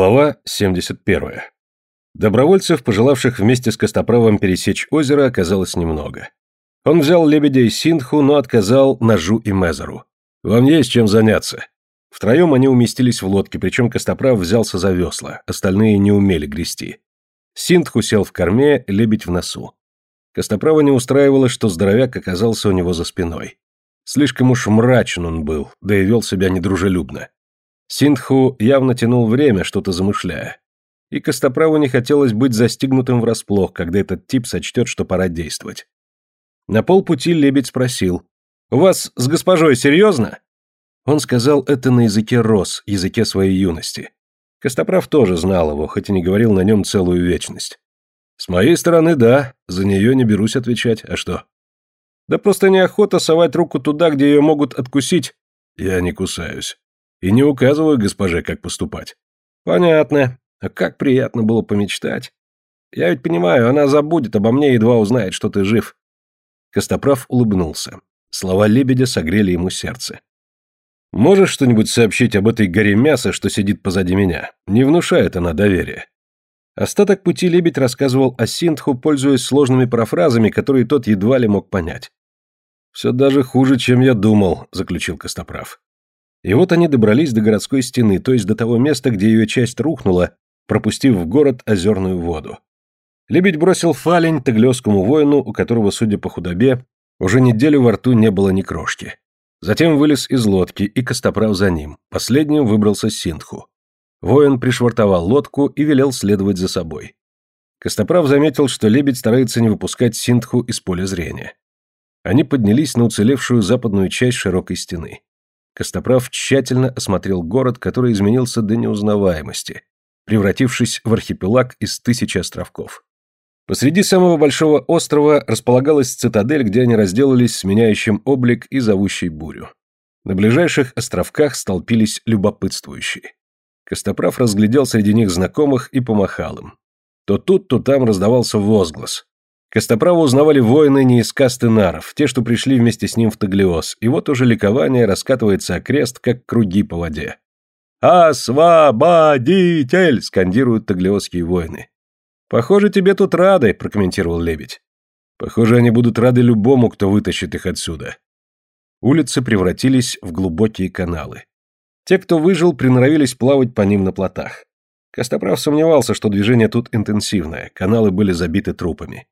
Глава 71. Добровольцев, пожелавших вместе с Костоправом пересечь озеро, оказалось немного. Он взял лебедя и синху, но отказал ножу и мезеру. «Вам есть чем заняться». Втроем они уместились в лодке, причем Костоправ взялся за весла, остальные не умели грести. Синтху сел в корме, лебедь в носу. Костоправа не устраивало, что здоровяк оказался у него за спиной. Слишком уж мрачен он был, да и вел себя недружелюбно. Синдху явно тянул время, что-то замышляя. И Костоправу не хотелось быть застигнутым врасплох, когда этот тип сочтет, что пора действовать. На полпути лебедь спросил. «У вас с госпожой серьезно?» Он сказал это на языке рос, языке своей юности. Костоправ тоже знал его, хоть и не говорил на нем целую вечность. «С моей стороны, да, за нее не берусь отвечать, а что?» «Да просто неохота совать руку туда, где ее могут откусить». «Я не кусаюсь. И не указываю госпоже, как поступать. Понятно. А как приятно было помечтать. Я ведь понимаю, она забудет обо мне, едва узнает, что ты жив. Костоправ улыбнулся. Слова лебедя согрели ему сердце. «Можешь что-нибудь сообщить об этой горе мяса, что сидит позади меня? Не внушает она доверия». Остаток пути лебедь рассказывал о Синтху, пользуясь сложными парафразами, которые тот едва ли мог понять. «Все даже хуже, чем я думал», — заключил Костоправ. И вот они добрались до городской стены, то есть до того места, где ее часть рухнула, пропустив в город озерную воду. Лебедь бросил фалень таглёскому воину, у которого, судя по худобе, уже неделю во рту не было ни крошки. Затем вылез из лодки, и Костоправ за ним. Последним выбрался Синтху. Воин пришвартовал лодку и велел следовать за собой. Костоправ заметил, что лебедь старается не выпускать Синтху из поля зрения. Они поднялись на уцелевшую западную часть широкой стены. Костоправ тщательно осмотрел город, который изменился до неузнаваемости, превратившись в архипелаг из тысячи островков. Посреди самого большого острова располагалась цитадель, где они разделались с меняющим облик и зовущей бурю. На ближайших островках столпились любопытствующие. Костоправ разглядел среди них знакомых и помахал им. То тут, то там раздавался возглас. Костоправа узнавали воины не из касты наров, те, что пришли вместе с ним в Таглиоз, и вот уже ликование раскатывается окрест, как круги по воде. «Освободитель!» — скандируют таглиозские воины. «Похоже, тебе тут рады», — прокомментировал лебедь. «Похоже, они будут рады любому, кто вытащит их отсюда». Улицы превратились в глубокие каналы. Те, кто выжил, приноровились плавать по ним на плотах. Костоправ сомневался, что движение тут интенсивное, каналы были забиты трупами.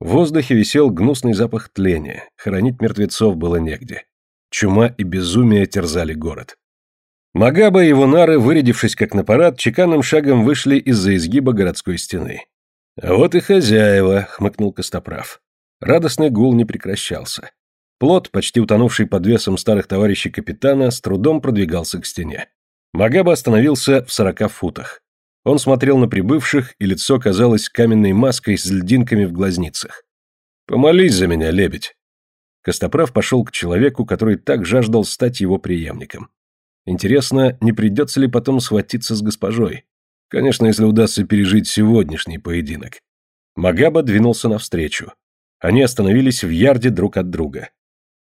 В воздухе висел гнусный запах тления, хоронить мертвецов было негде. Чума и безумие терзали город. Магаба и его нары, вырядившись как на парад, чеканным шагом вышли из-за изгиба городской стены. «А вот и хозяева», — хмыкнул Костоправ. Радостный гул не прекращался. Плот, почти утонувший под весом старых товарищей капитана, с трудом продвигался к стене. Магаба остановился в сорока футах. Он смотрел на прибывших, и лицо казалось каменной маской с льдинками в глазницах. «Помолись за меня, лебедь!» Костоправ пошел к человеку, который так жаждал стать его преемником. Интересно, не придется ли потом схватиться с госпожой? Конечно, если удастся пережить сегодняшний поединок. Магаба двинулся навстречу. Они остановились в ярде друг от друга.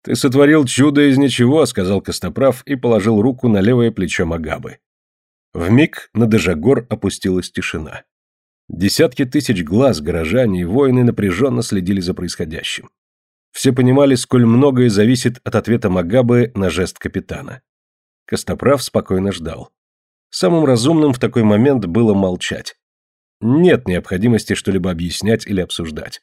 «Ты сотворил чудо из ничего», — сказал Костоправ и положил руку на левое плечо Магабы. Вмиг на Дежагор опустилась тишина. Десятки тысяч глаз горожане и воины напряженно следили за происходящим. Все понимали, сколь многое зависит от ответа Магабы на жест капитана. Костоправ спокойно ждал. Самым разумным в такой момент было молчать. Нет необходимости что-либо объяснять или обсуждать.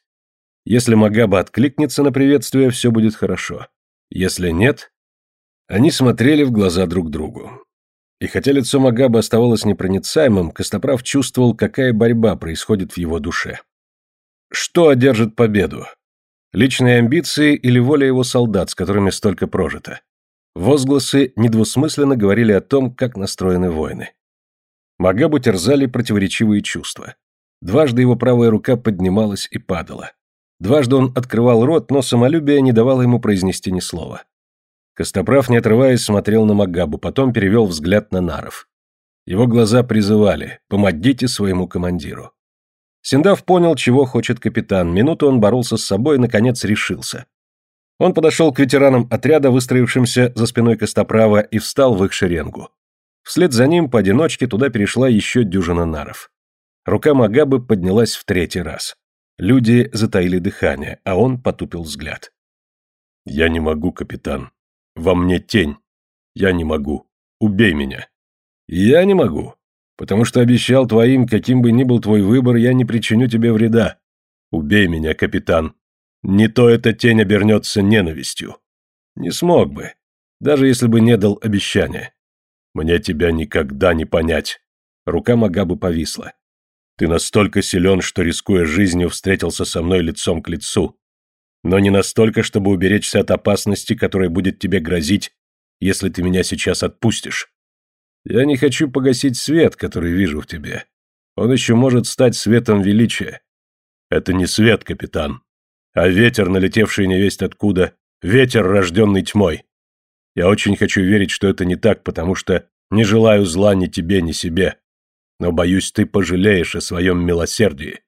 Если Магаба откликнется на приветствие, все будет хорошо. Если нет... Они смотрели в глаза друг другу. И хотя лицо Магаба оставалось непроницаемым, Костоправ чувствовал, какая борьба происходит в его душе. Что одержит победу? Личные амбиции или воля его солдат, с которыми столько прожито? Возгласы недвусмысленно говорили о том, как настроены войны. Магабу терзали противоречивые чувства. Дважды его правая рука поднималась и падала. Дважды он открывал рот, но самолюбие не давало ему произнести ни слова. Костоправ, не отрываясь, смотрел на Магабу, потом перевел взгляд на Наров. Его глаза призывали «помогите своему командиру». Синдав понял, чего хочет капитан. Минуту он боролся с собой и, наконец, решился. Он подошел к ветеранам отряда, выстроившимся за спиной Костоправа, и встал в их шеренгу. Вслед за ним поодиночке туда перешла еще дюжина наров. Рука Магабы поднялась в третий раз. Люди затаили дыхание, а он потупил взгляд. «Я не могу, капитан. Во мне тень. Я не могу. Убей меня». «Я не могу. Потому что обещал твоим, каким бы ни был твой выбор, я не причиню тебе вреда. Убей меня, капитан. Не то эта тень обернется ненавистью. Не смог бы, даже если бы не дал обещания. Мне тебя никогда не понять. Рука Магабы повисла. Ты настолько силен, что, рискуя жизнью, встретился со мной лицом к лицу. Но не настолько, чтобы уберечься от опасности, которая будет тебе грозить, если ты меня сейчас отпустишь. Я не хочу погасить свет, который вижу в тебе. Он еще может стать светом величия. Это не свет, капитан, а ветер, налетевший невесть откуда, ветер, рожденный тьмой. Я очень хочу верить, что это не так, потому что не желаю зла ни тебе, ни себе. Но боюсь, ты пожалеешь о своем милосердии.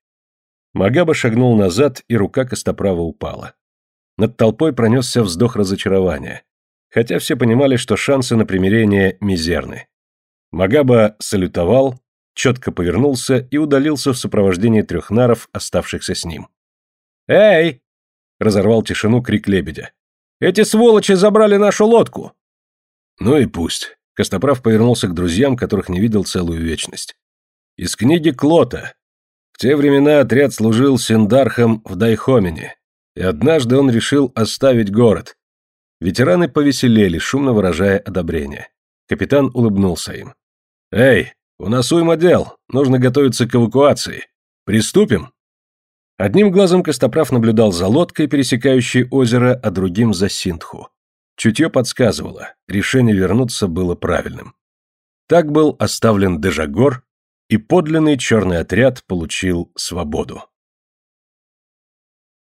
Магаба шагнул назад, и рука Костоправа упала. Над толпой пронесся вздох разочарования, хотя все понимали, что шансы на примирение мизерны. Магаба салютовал, четко повернулся и удалился в сопровождении трех наров, оставшихся с ним. «Эй!» — разорвал тишину крик лебедя. «Эти сволочи забрали нашу лодку!» «Ну и пусть». Костоправ повернулся к друзьям, которых не видел целую вечность. «Из книги Клота. В те времена отряд служил синдархом в Дайхомене, и однажды он решил оставить город. Ветераны повеселели, шумно выражая одобрение. Капитан улыбнулся им. «Эй, у нас уйма дел, нужно готовиться к эвакуации. Приступим?» Одним глазом Костоправ наблюдал за лодкой, пересекающей озеро, а другим за Синтху. Чутье подсказывало, решение вернуться было правильным. Так был оставлен Дежагор, и подлинный черный отряд получил свободу.